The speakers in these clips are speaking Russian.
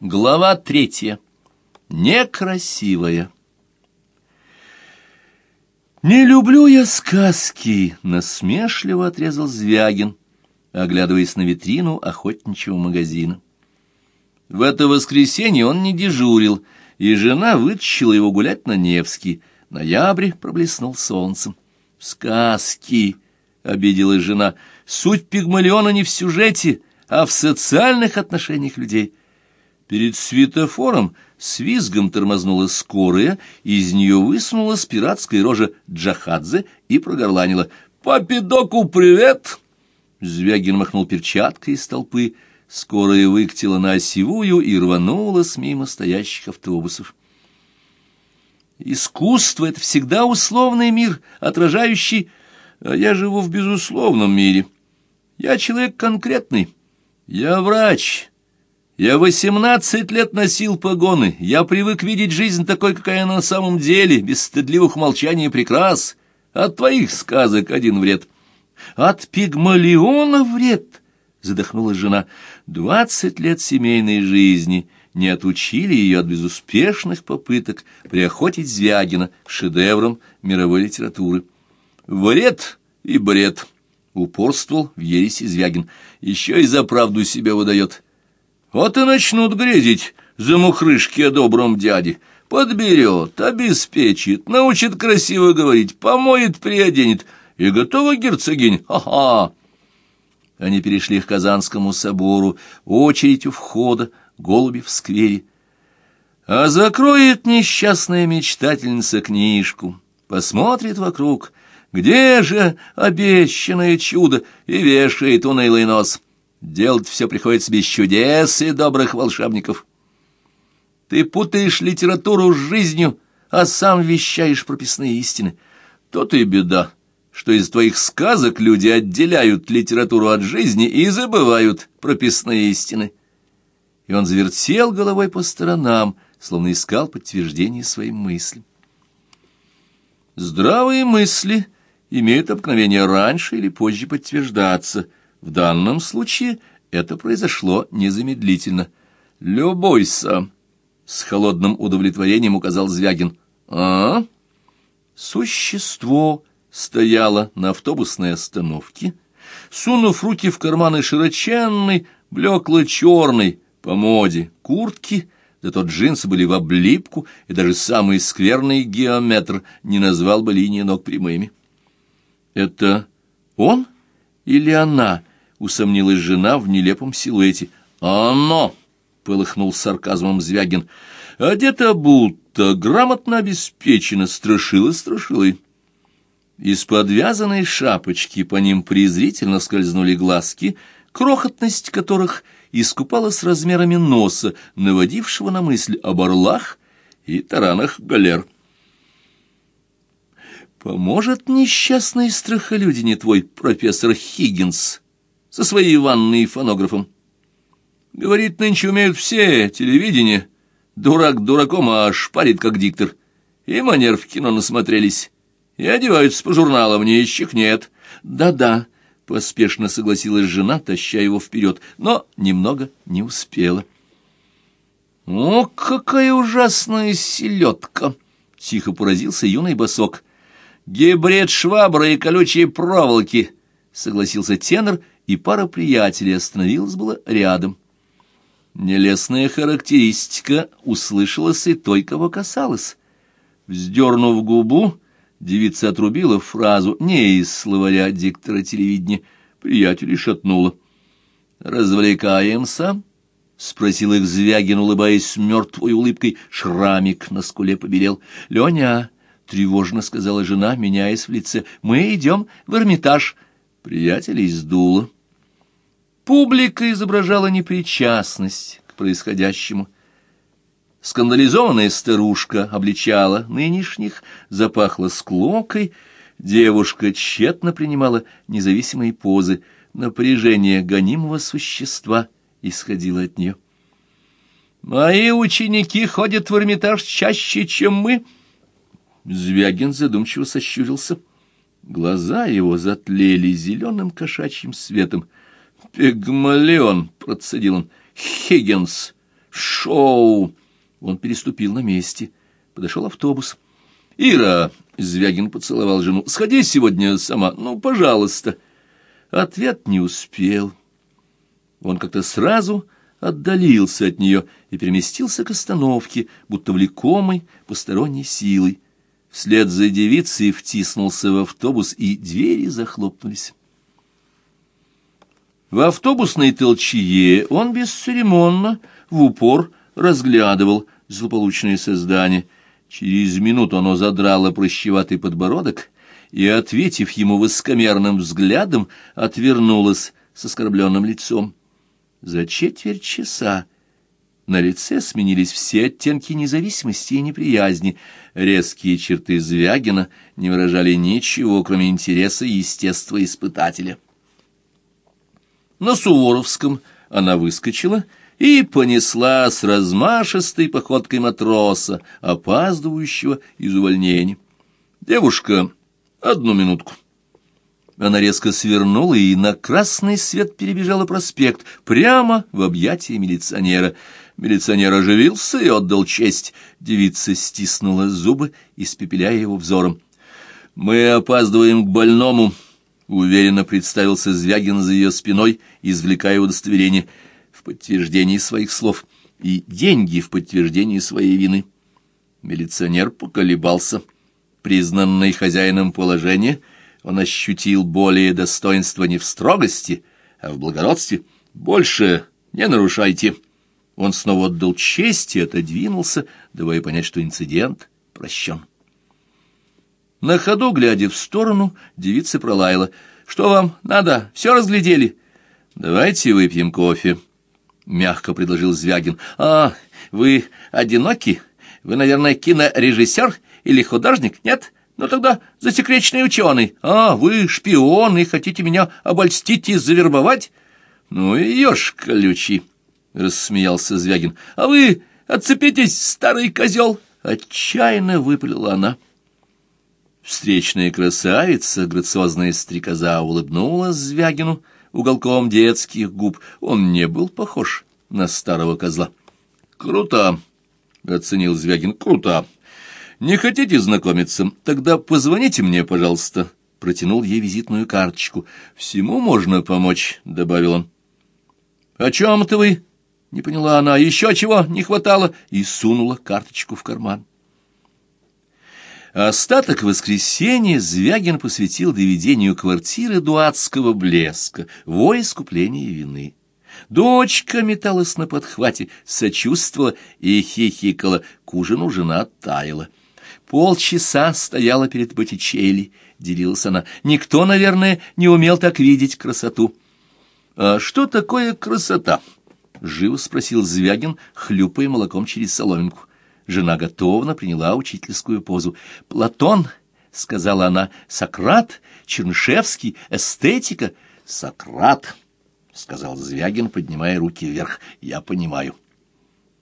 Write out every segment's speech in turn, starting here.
Глава третья. Некрасивая. «Не люблю я сказки», — насмешливо отрезал Звягин, оглядываясь на витрину охотничьего магазина. В это воскресенье он не дежурил, и жена вытащила его гулять на Невский. Ноябрь проблеснул солнцем. «Сказки!» — обиделась жена. «Суть Пигмалиона не в сюжете, а в социальных отношениях людей». Перед светофором с визгом тормознула скорая, из нее высунулась пиратская рожа Джахадзе и прогорланила. «Папидоку привет!» Звягин махнул перчаткой из толпы. Скорая выкатила на осевую и рванулась мимо стоящих автобусов. Искусство — это всегда условный мир, отражающий... А я живу в безусловном мире. Я человек конкретный. Я врач, я восемнадцать лет носил погоны, я привык видеть жизнь такой, какая она на самом деле, без стыдливых молчаний и прикрас. От твоих сказок один вред. От пигмалиона вред, — задохнулась жена. Двадцать лет семейной жизни не отучили ее от безуспешных попыток приохотить Звягина шедевром мировой литературы. Вред и бред, — упорствовал в ересе Звягин, — еще и за правду себя выдает. — вот и начнут грезить за мухрышки о добром дяде. Подберет, обеспечит, научит красиво говорить, помоет, приоденет. И готова герцогинь? Ха-ха! Они перешли к Казанскому собору, очередь у входа, голуби в сквере. А закроет несчастная мечтательница книжку, посмотрит вокруг, где же обещанное чудо, и вешает унылый нос — Делать все приходится без чудес и добрых волшебников. Ты путаешь литературу с жизнью, а сам вещаешь прописные истины. То-то и беда, что из твоих сказок люди отделяют литературу от жизни и забывают прописные истины. И он завертел головой по сторонам, словно искал подтверждение своим мыслям. Здравые мысли имеют обыкновение раньше или позже подтверждаться — в данном случае это произошло незамедлительно. «Любойся!» — с холодным удовлетворением указал Звягин. «А?» Существо стояло на автобусной остановке, сунув руки в карманы широченной, блекло-черной, по моде, куртки, зато джинсы были в облипку, и даже самый скверный геометр не назвал бы линии ног прямыми. «Это он или она?» Усомнилась жена в нелепом силуэте. «Оно!» — полыхнул сарказмом Звягин. «Одета будто, грамотно обеспечена, страшила страшилой». Из подвязанной шапочки по ним презрительно скользнули глазки, крохотность которых искупалась размерами носа, наводившего на мысль об орлах и таранах галер. «Поможет несчастной страхолюдине твой профессор Хиггинс?» Со своей ванной и фонографом. Говорит, нынче умеют все, телевидение. Дурак дураком, а шпарит, как диктор. И манер в кино насмотрелись. И одеваются по журналам, нищих нет. Да-да, поспешно согласилась жена, таща его вперед, но немного не успела. «О, какая ужасная селедка!» — тихо поразился юный босок. «Гибрид швабры и колючие проволоки!» — согласился тенор и пара приятелей остановилась было рядом. Нелестная характеристика услышалась и той, кого касалась. Вздернув губу, девица отрубила фразу не из словаря диктора телевидения. Приятель шатнула. «Развлекаемся?» — спросил их Звягин, улыбаясь мертвой улыбкой. Шрамик на скуле побелел. «Леня!» — тревожно сказала жена, меняясь в лице. «Мы идем в Эрмитаж». Приятелей сдуло. Публика изображала непричастность к происходящему. Скандализованная старушка обличала нынешних, запахла склокой, девушка тщетно принимала независимые позы, напряжение гонимого существа исходило от нее. «Мои ученики ходят в Эрмитаж чаще, чем мы», Звягин задумчиво сощурился. Глаза его затлели зеленым кошачьим светом. «Пигмалион», — процедил он, — «Хиггинс, Шоу! Он переступил на месте. Подошел автобус. «Ира!» — Звягин поцеловал жену. «Сходи сегодня сама. Ну, пожалуйста». Ответ не успел. Он как-то сразу отдалился от нее и переместился к остановке, будто влекомой посторонней силой. Вслед за девицей втиснулся в автобус, и двери захлопнулись. В автобусной толчье он бесцеремонно, в упор, разглядывал злополучное создание. Через минуту оно задрало прощеватый подбородок и, ответив ему высокомерным взглядом, отвернулось с оскорбленным лицом. За четверть часа на лице сменились все оттенки независимости и неприязни. Резкие черты Звягина не выражали ничего, кроме интереса естествоиспытателя. На Суворовском она выскочила и понесла с размашистой походкой матроса, опаздывающего из увольнения. «Девушка, одну минутку». Она резко свернула и на красный свет перебежала проспект, прямо в объятия милиционера. Милиционер оживился и отдал честь. Девица стиснула зубы, испепеляя его взором. «Мы опаздываем к больному», — уверенно представился Звягин за ее спиной, извлекая удостоверение в подтверждении своих слов и деньги в подтверждении своей вины. Милиционер поколебался. Признанный хозяином положения — он ощутил более достоинства не в строгости, а в благородстве. «Больше не нарушайте». Он снова отдал честь и отодвинулся, давая понять, что инцидент прощен. На ходу, глядя в сторону, девица пролаяла. «Что вам надо? Все разглядели?» «Давайте выпьем кофе», — мягко предложил Звягин. «А, вы одиноки? Вы, наверное, кинорежиссер или художник, нет?» Ну тогда засекреченный ученый. А, вы шпион и хотите меня обольстить и завербовать? Ну и ешь, колючий, — рассмеялся Звягин. А вы отцепитесь, старый козел! Отчаянно выпалила она. Встречная красавица, грациозная стрекоза, улыбнулась Звягину уголком детских губ. Он не был похож на старого козла. «Круто!» — оценил Звягин. «Круто!» «Не хотите знакомиться? Тогда позвоните мне, пожалуйста». Протянул ей визитную карточку. «Всему можно помочь», — добавил он. «О чем-то вы?» — не поняла она. «Еще чего не хватало?» И сунула карточку в карман. Остаток воскресенья Звягин посвятил доведению квартиры дуадского блеска, во искупление вины. Дочка металась на подхвате, сочувствовала и хихикала, к ужину жена таяла. Полчаса стояла перед Боттичелли, — делилась она. Никто, наверное, не умел так видеть красоту. — А что такое красота? — живо спросил Звягин, хлюпая молоком через соломинку. Жена готовно приняла учительскую позу. — Платон, — сказала она, — Сократ, Чернышевский, эстетика. — Сократ, — сказал Звягин, поднимая руки вверх. — Я понимаю. —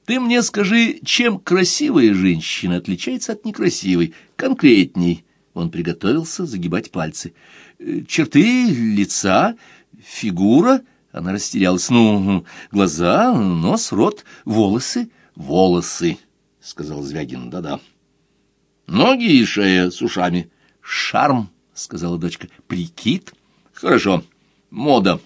ты мне скажи, чем красивая женщина отличается от некрасивой? Конкретней. Он приготовился загибать пальцы. Э, черты лица, фигура. Она растерялась. Ну, глаза, нос, рот, волосы. Волосы, сказал Звягин. Да-да. Ноги и шея с ушами. Шарм, сказала дочка. Прикид. Хорошо. Мода.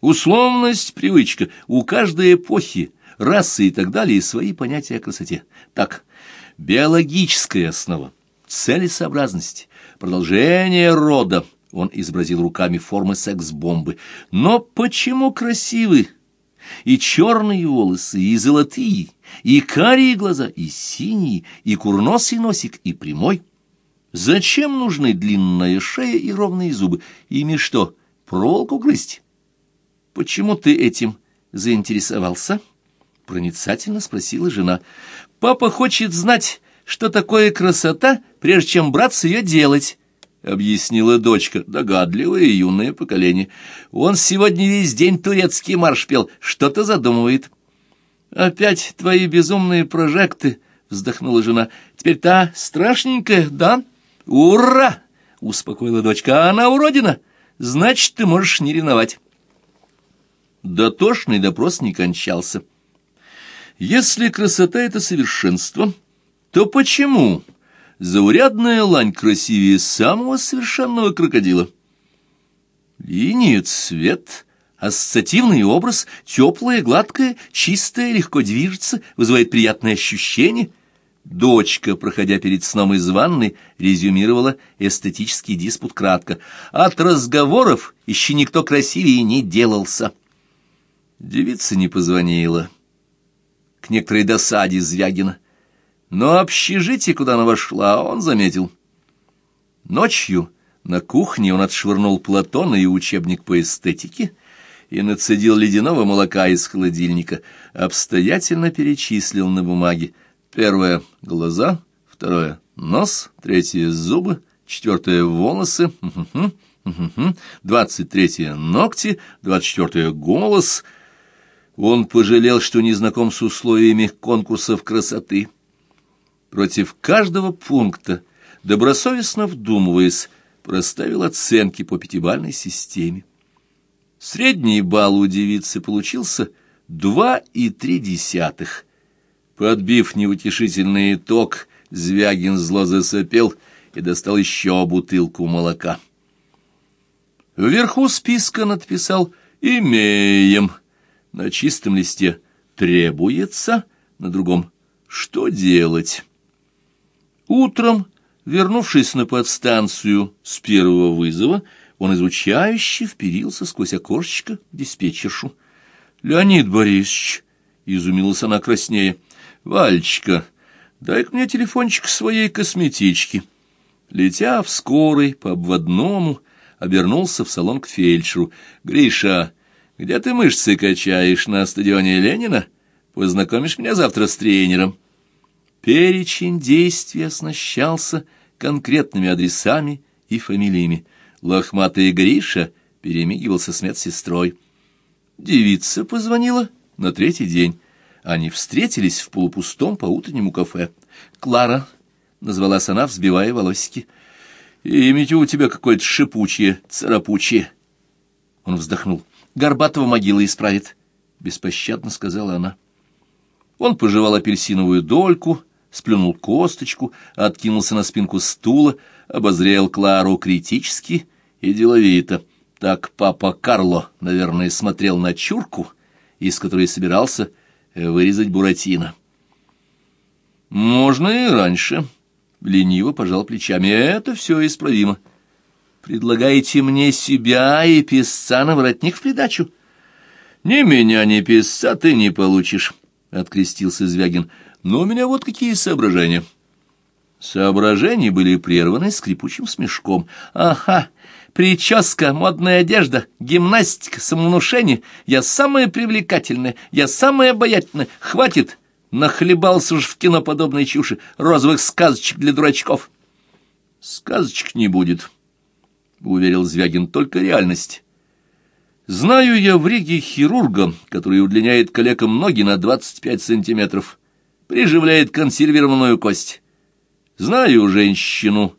Условность, привычка. У каждой эпохи расы и так далее, свои понятия о красоте. Так, биологическая основа, целесообразность, продолжение рода. Он изобразил руками формы секс-бомбы. Но почему красивы? И черные волосы, и золотые, и карие глаза, и синие, и курносый носик, и прямой. Зачем нужны длинная шея и ровные зубы? Ими что, проволоку грызть? Почему ты этим заинтересовался?» — проницательно спросила жена. «Папа хочет знать, что такое красота, прежде чем браться ее делать», — объяснила дочка, догадливое юное поколение. «Он сегодня весь день турецкий марш пел, что-то задумывает». «Опять твои безумные прожекты», — вздохнула жена. «Теперь та страшненькая, да?» «Ура!» — успокоила дочка. «А она уродина? Значит, ты можешь не ревновать». Дотошный допрос не кончался. Если красота — это совершенство, то почему заурядная лань красивее самого совершенного крокодила? Линии, цвет, ассоциативный образ, теплое, гладкое, чистое, легко движется, вызывает приятное ощущение. Дочка, проходя перед сном из ванны, резюмировала эстетический диспут кратко. От разговоров еще никто красивее не делался. Девица не позвонила. К некоторой досаде Звягина. Но общежитие, куда она вошла, он заметил. Ночью на кухне он отшвырнул Платона и учебник по эстетике и нацедил ледяного молока из холодильника, обстоятельно перечислил на бумаге. Первое — глаза, второе — нос, третье — зубы, четвертое — волосы, двадцать третье — ногти, двадцать четвертое — голос. Он пожалел, что не знаком с условиями конкурсов красоты. Против каждого пункта, добросовестно вдумываясь, проставил оценки по пятибалльной системе. Средний балл у девицы получился два и три десятых. Подбив неутешительный итог, Звягин зло засопел и достал еще бутылку молока. Вверху списка надписал «Имеем». На чистом листе «Требуется», на другом «Что делать?». Утром Вернувшись на подстанцию с первого вызова, он изучающе вперился сквозь окошечко диспетчершу. — Леонид Борисович, — изумилась она краснее, — Вальчика, дай-ка мне телефончик своей косметички. Летя в скорой по обводному, обернулся в салон к фельдшеру. — Гриша, где ты мышцы качаешь на стадионе Ленина? Познакомишь меня завтра с тренером. — Перечень действий оснащался конкретными адресами и фамилиями. Лохматый Гриша перемигивался с медсестрой. Девица позвонила на третий день. Они встретились в полупустом по утреннему кафе. «Клара», — назвалась она, взбивая волосики, — «имя у тебя какое-то шипучее, царапучее». Он вздохнул. «Горбатого могила исправит», — беспощадно сказала она. Он пожевал апельсиновую дольку, — сплюнул косточку, откинулся на спинку стула, обозрел Клару критически и деловито. Так папа Карло, наверное, смотрел на чурку, из которой собирался вырезать Буратино. «Можно и раньше», — лениво пожал плечами, — «это все исправимо». «Предлагаете мне себя и писца на воротник в придачу?» «Ни меня, ни писца ты не получишь», — открестился Звягин. Но у меня вот какие соображения. Соображения были прерваны скрипучим смешком. Ага, прическа, модная одежда, гимнастика, самовнушение. Я самая привлекательная, я самая обаятельная. Хватит, нахлебался уж в кино подобной чуши, розовых сказочек для дурачков. Сказочек не будет, — уверил Звягин, — только реальность. Знаю я в Риге хирурга, который удлиняет коллегам ноги на двадцать пять сантиметров приживляет консервированную кость. Знаю женщину,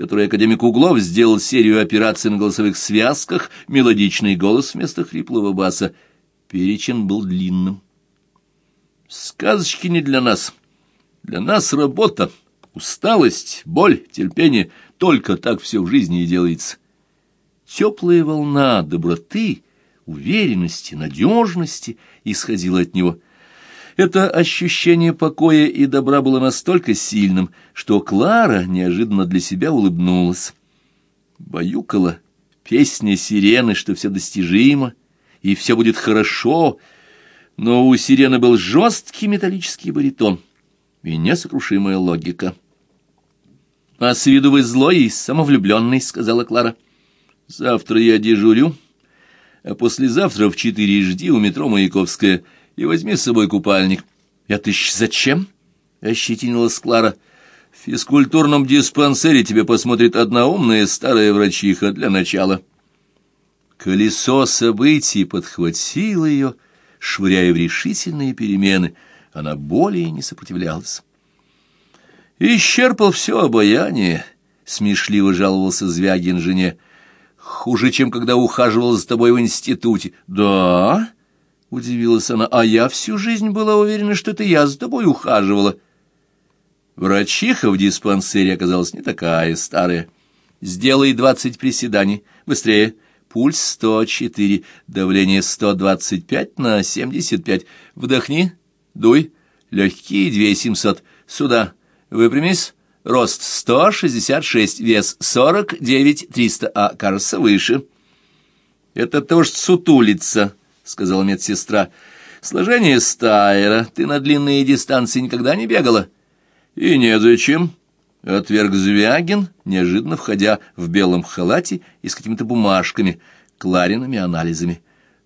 которой академик Углов сделал серию операций на голосовых связках, мелодичный голос вместо хриплого баса. Перечень был длинным. Сказочки не для нас. Для нас работа, усталость, боль, терпение. Только так все в жизни и делается. Теплая волна доброты, уверенности, надежности исходила от него — это ощущение покоя и добра было настолько сильным, что Клара неожиданно для себя улыбнулась. Баюкала песня сирены, что все достижимо, и все будет хорошо, но у сирены был жесткий металлический баритон и несокрушимая логика. «А с виду вы злой и самовлюбленный», — сказала Клара. «Завтра я дежурю, а послезавтра в четыре жди у метро Маяковская» и возьми с собой купальник. — Это еще зачем? — ощетинилась Клара. — В физкультурном диспансере тебе посмотрит одна умная старая врачиха для начала. Колесо событий подхватило ее, швыряя в решительные перемены. Она более не сопротивлялась. «Исчерпал все обаяние», — смешливо жаловался Звягин жене. «Хуже, чем когда ухаживал за тобой в институте». «Да?» — удивилась она, — а я всю жизнь была уверена, что это я за тобой ухаживала. Врачиха в диспансере оказалась не такая старая. Сделай двадцать приседаний. Быстрее. Пульс сто четыре, давление сто двадцать пять на семьдесят пять. Вдохни, дуй. Легкие две семьсот. Сюда. Выпрямись. Рост сто шестьдесят шесть, вес сорок девять триста, а кажется выше. Это тоже сутулица, сказала медсестра. Сложение стайера. Ты на длинные дистанции никогда не бегала? И незачем. — отверг Звягин, неожиданно входя в белом халате и с какими-то бумажками, клариными анализами.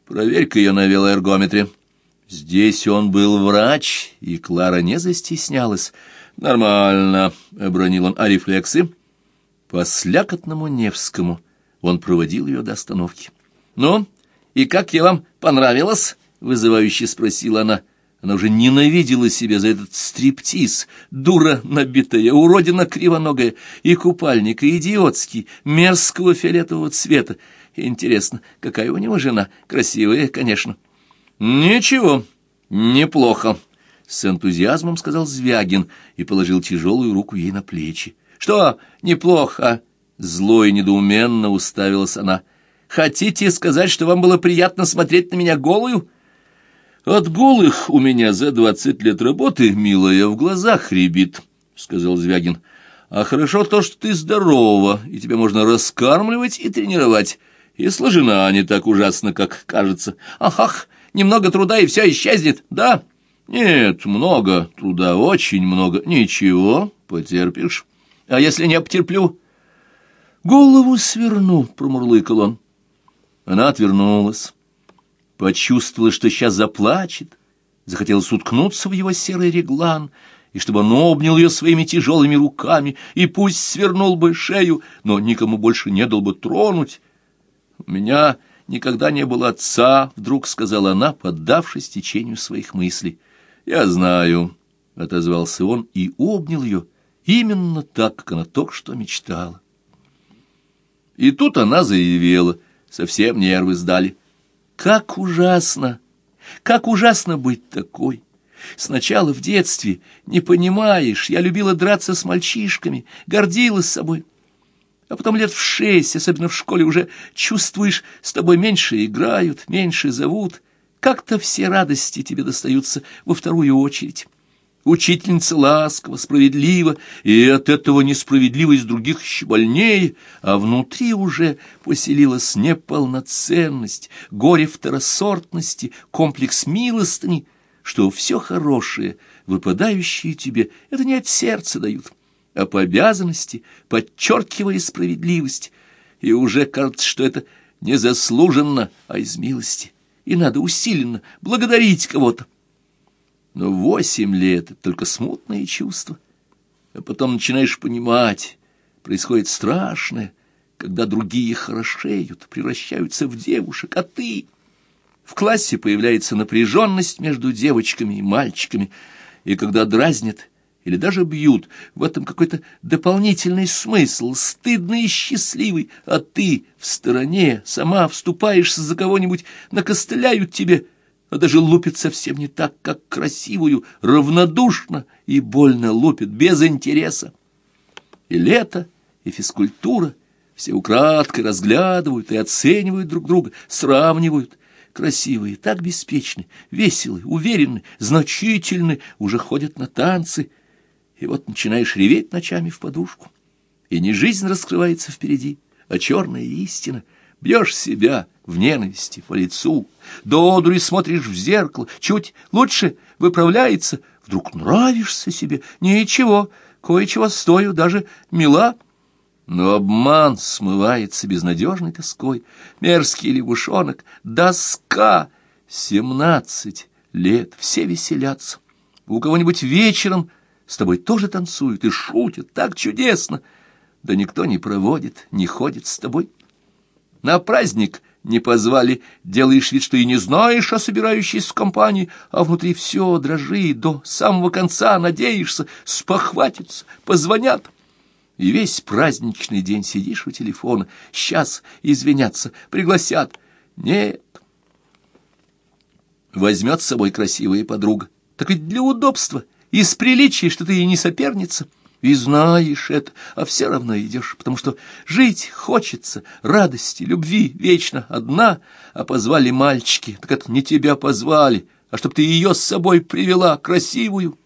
«Проверь-ка ее на велоэргометре». Здесь он был врач, и Клара не застеснялась. «Нормально», — обронил он, — «а рефлексы?» По слякотному Невскому он проводил ее до остановки. «Ну, и как я вам понравилось?» — вызывающе спросила она. Она уже ненавидела себя за этот стриптиз, дура набитая, уродина кривоногая, и купальник, и идиотский, мерзкого фиолетового цвета. Интересно, какая у него жена? Красивая, конечно. Ничего, неплохо, — с энтузиазмом сказал Звягин и положил тяжелую руку ей на плечи. Что неплохо? Зло и недоуменно уставилась она. Хотите сказать, что вам было приятно смотреть на меня голую? — от голых у меня за двадцать лет работы, милая, в глазах рябит, — сказал Звягин. А хорошо то, что ты здорова, и тебя можно раскармливать и тренировать. И сложена не так ужасно, как кажется. Ах-ах, немного труда, и все исчезнет, да? Нет, много труда, очень много. Ничего, потерпишь. А если не потерплю? Голову сверну, — промурлыкал он. Она отвернулась почувствовала, что сейчас заплачет, захотелось уткнуться в его серый реглан, и чтобы он обнял ее своими тяжелыми руками, и пусть свернул бы шею, но никому больше не дал бы тронуть. «У меня никогда не было отца», — вдруг сказала она, поддавшись течению своих мыслей. «Я знаю», — отозвался он и обнял ее именно так, как она только что мечтала. И тут она заявила, совсем нервы сдали. Как ужасно! Как ужасно быть такой! Сначала в детстве, не понимаешь, я любила драться с мальчишками, гордилась собой. А потом лет в шесть, особенно в школе, уже чувствуешь, с тобой меньше играют, меньше зовут. Как-то все радости тебе достаются во вторую очередь. Учительница ласково, справедлива, и от этого несправедливость других еще больнее, а внутри уже поселилась неполноценность, горе второсортности, комплекс милостыни, что все хорошее, выпадающее тебе, это не от сердца дают, а по обязанности, подчеркивая справедливость, и уже кажется, что это незаслуженно, а из милости, и надо усиленно благодарить кого-то. Но восемь лет — это только смутные чувства. А потом начинаешь понимать, происходит страшное, когда другие хорошеют, превращаются в девушек, а ты... В классе появляется напряженность между девочками и мальчиками, и когда дразнят или даже бьют, в этом какой-то дополнительный смысл, стыдный и счастливый, а ты в стороне сама вступаешься за кого-нибудь, накостыляют тебе — а даже лупит совсем не так, как красивую, равнодушно и больно лупит, без интереса. И лето, и физкультура все украдкой разглядывают и оценивают друг друга, сравнивают. Красивые, так беспечны, веселые, уверенны, значительны, уже ходят на танцы. И вот начинаешь реветь ночами в подушку. И не жизнь раскрывается впереди, а черная истина — бьешь себя в ненависти по лицу, до одури смотришь в зеркало, чуть лучше выправляется, вдруг нравишься себе, ничего, кое-чего стою, даже мила. Но обман смывается безнадежной тоской, мерзкий лягушонок, доска, семнадцать лет, все веселятся. У кого-нибудь вечером с тобой тоже танцуют и шутят, так чудесно, да никто не проводит, не ходит с тобой. На праздник не позвали, делаешь вид, что и не знаешь о собирающейся компании, а внутри все дрожит, до самого конца надеешься, спохватятся, позвонят. И весь праздничный день сидишь у телефона, сейчас извинятся, пригласят. Нет. возьмет с собой красивая подруга. Так ведь для удобства, из приличия, что ты ей не соперница. И знаешь это, а все равно идешь, потому что жить хочется, радости, любви, вечно одна, а позвали мальчики, так это не тебя позвали, а чтоб ты ее с собой привела, красивую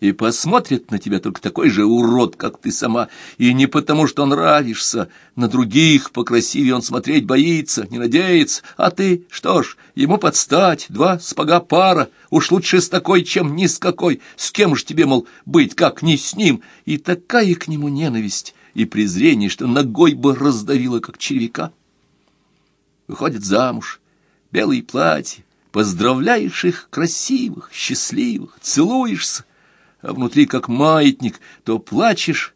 и посмотрит на тебя только такой же урод, как ты сама, и не потому, что нравишься, на других покрасивее он смотреть боится, не надеется, а ты, что ж, ему подстать, два спага пара, уж лучше с такой, чем ни с какой, с кем ж тебе, мол, быть, как не с ним, и такая к нему ненависть и презрение, что ногой бы раздавила, как червяка. Выходит замуж, белые платья, поздравляешь их красивых, счастливых, целуешься, а внутри как маятник, то плачешь,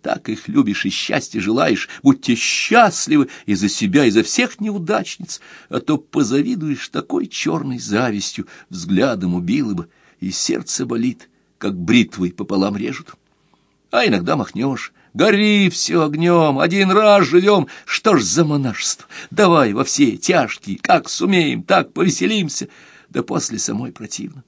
так их любишь и счастья желаешь, будьте счастливы и за себя, и за всех неудачниц, а то позавидуешь такой черной завистью, взглядом убило бы, и сердце болит, как бритвой пополам режут. А иногда махнешь, гори все огнем, один раз живем, что ж за монашество, давай во все тяжкие, как сумеем, так повеселимся, да после самой противно.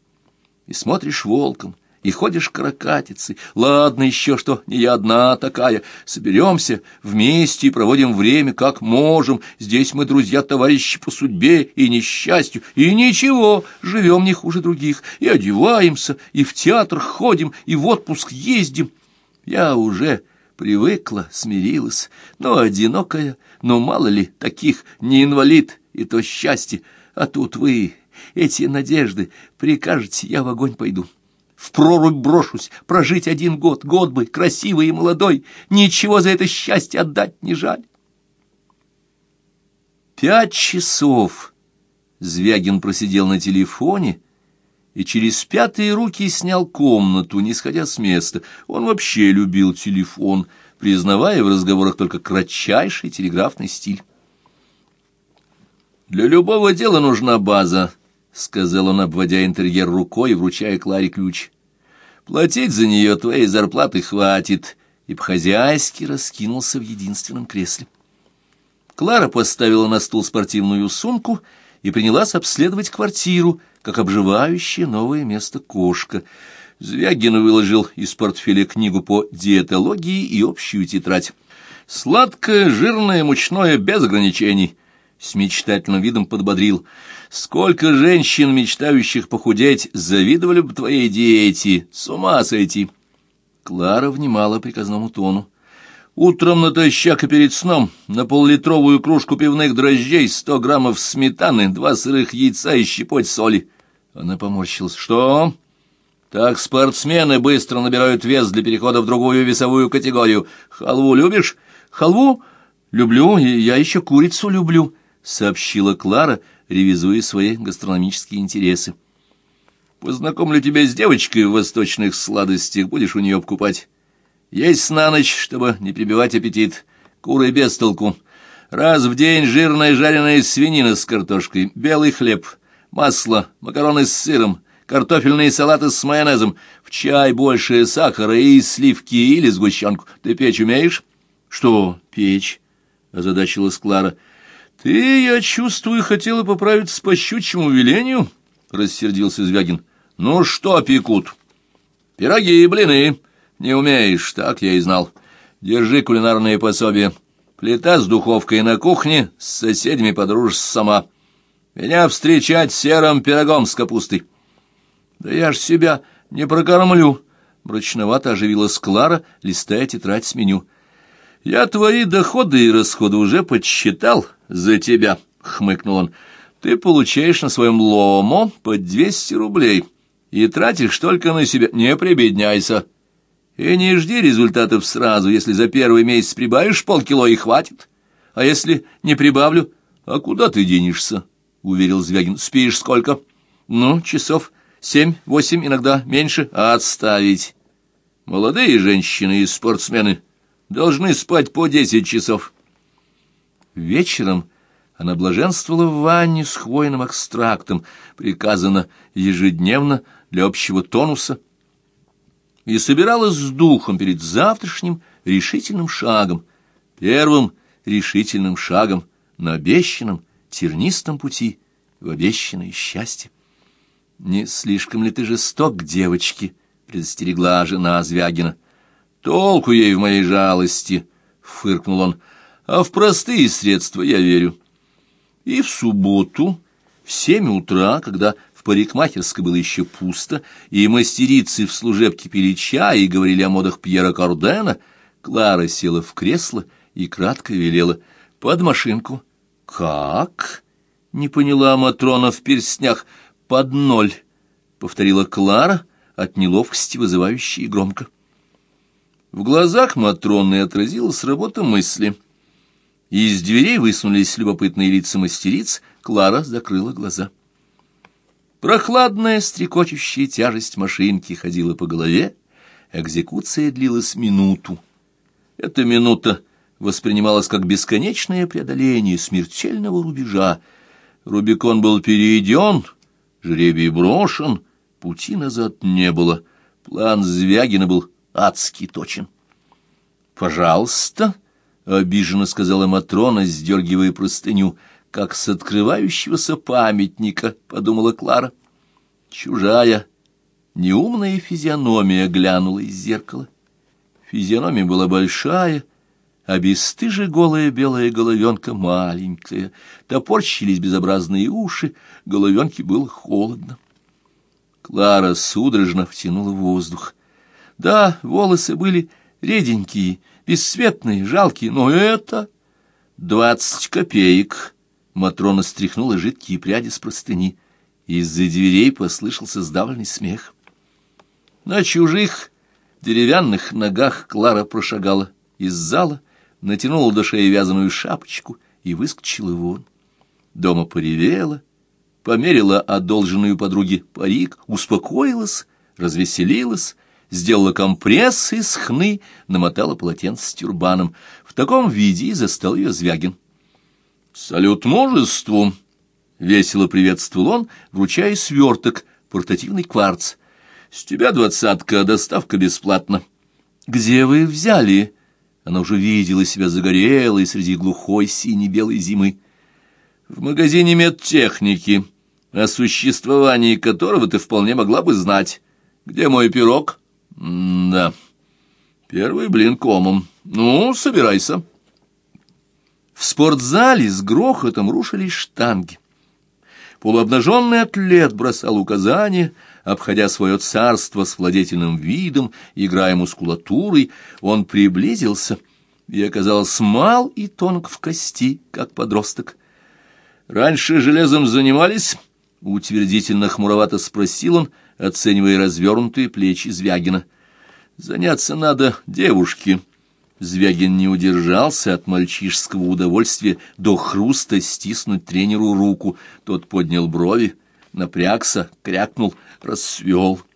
И смотришь волком, и ходишь каракатицей. Ладно еще, что не я одна такая. Соберемся вместе и проводим время как можем. Здесь мы друзья-товарищи по судьбе и несчастью. И ничего, живем не хуже других. И одеваемся, и в театр ходим, и в отпуск ездим. Я уже привыкла, смирилась, но одинокая, но мало ли, таких не инвалид, и то счастье. А тут вы, эти надежды, прикажете, я в огонь пойду в прорубь брошусь, прожить один год, год бы, красивый и молодой, ничего за это счастье отдать не жаль. Пять часов Звягин просидел на телефоне и через пятые руки снял комнату, не сходя с места. Он вообще любил телефон, признавая в разговорах только кратчайший телеграфный стиль. «Для любого дела нужна база», — сказал он, обводя интерьер рукой и вручая Кларе ключ. «Платить за нее твоей зарплаты хватит», и по-хозяйски раскинулся в единственном кресле. Клара поставила на стул спортивную сумку и принялась обследовать квартиру, как обживающее новое место кошка. Звягин выложил из портфеля книгу по диетологии и общую тетрадь. «Сладкое, жирное, мучное, без ограничений», — с мечтательным видом подбодрил — Сколько женщин, мечтающих похудеть, завидовали бы твоей диете, с ума сойти. Клара внимала приказному тону. Утром натощак и перед сном на поллитровую кружку пивных дрожжей, сто граммов сметаны, два сырых яйца и щепоть соли. Она поморщилась. Что? Так спортсмены быстро набирают вес для перехода в другую весовую категорию. Халву любишь? Халву? Люблю, я еще курицу люблю, — сообщила Клара, — ревизуя свои гастрономические интересы. «Познакомлю тебя с девочкой в восточных сладостях, будешь у нее покупать. Есть на ночь, чтобы не прибивать аппетит. Куры без толку. Раз в день жирная жареная свинина с картошкой, белый хлеб, масло, макароны с сыром, картофельные салаты с майонезом, в чай больше сахара и сливки или сгущенку. Ты печь умеешь?» «Что печь?» — озадачилась Клара. «Ты, я чувствую, хотела поправиться по щучьему велению?» — рассердился Звягин. «Ну что пекут?» «Пироги и блины. Не умеешь, так я и знал. Держи кулинарные пособия. Плита с духовкой на кухне, с соседями подружишься сама. Меня встречать серым пирогом с капустой». «Да я ж себя не прокормлю», — мрачновато оживилась Клара, листая тетрадь с меню. «Я твои доходы и расходы уже подсчитал за тебя», — хмыкнул он. «Ты получаешь на своем ломо по двести рублей и тратишь только на себя. Не прибедняйся. И не жди результатов сразу, если за первый месяц прибавишь полкило и хватит. А если не прибавлю, а куда ты денешься?» — уверил Звягин. «Спишь сколько?» «Ну, часов семь, восемь, иногда меньше. Отставить. Молодые женщины и спортсмены должны спать по десять часов. Вечером она блаженствовала в ванне с хвойным экстрактом, приказано ежедневно для общего тонуса, и собиралась с духом перед завтрашним решительным шагом, первым решительным шагом на обещанном тернистом пути в обещанное счастье. «Не слишком ли ты жесток к девочке?» — предостерегла жена Звягина. «Толку ей в моей жалости!» — фыркнул он. «А в простые средства я верю». И в субботу, в семь утра, когда в парикмахерской было еще пусто, и мастерицы в служебке пили чай и говорили о модах Пьера Кардена, Клара села в кресло и кратко велела «под машинку». «Как?» — не поняла Матрона в перстнях. «Под ноль», — повторила Клара, от неловкости вызывающей громко. В глазах Матроны отразилась работа мысли. Из дверей высунулись любопытные лица мастериц, Клара закрыла глаза. Прохладная, стрекочущая тяжесть машинки ходила по голове, экзекуция длилась минуту. Эта минута воспринималась как бесконечное преодоление смертельного рубежа. Рубикон был перейден, жребий брошен, пути назад не было. План Звягина был адски точен. «Пожалуйста», — обиженно сказала Матрона, сдергивая простыню, — «как с открывающегося памятника», — подумала Клара. Чужая, неумная физиономия глянула из зеркала. Физиономия была большая, а бесстыже голая белая головенка маленькая. Топорщились безобразные уши, головенке было холодно. Клара судорожно втянула воздух. Да, волосы были реденькие, бесцветные, жалкие, но это... Двадцать копеек. Матрона стряхнула жидкие пряди с простыни. Из-за дверей послышался сдавленный смех. На чужих деревянных ногах Клара прошагала из зала, натянула до шеи вязаную шапочку и выскочила вон. Дома поревела, померила одолженную подруге парик, успокоилась, развеселилась, сделала компресс из хны, намотала полотенце с тюрбаном. В таком виде и застал ее Звягин. «Салют мужеству!» — весело приветствовал он, вручая сверток, портативный кварц. «С тебя двадцатка, доставка бесплатна». «Где вы взяли?» Она уже видела себя загорелой среди глухой сине-белой зимы. «В магазине медтехники, о существовании которого ты вполне могла бы знать. Где мой пирог?» «Да, первый блин комом. Ну, собирайся». В спортзале с грохотом рушились штанги. Полуобнаженный атлет бросал указания, обходя свое царство с владетельным видом, играя мускулатурой, он приблизился и оказался мал и тонк в кости, как подросток. «Раньше железом занимались?» — утвердительно хмуровато спросил он, оценивая развернутые плечи Звягина. «Заняться надо девушке». Звягин не удержался от мальчишского удовольствия до хруста стиснуть тренеру руку. Тот поднял брови, напрягся, крякнул, расцвел —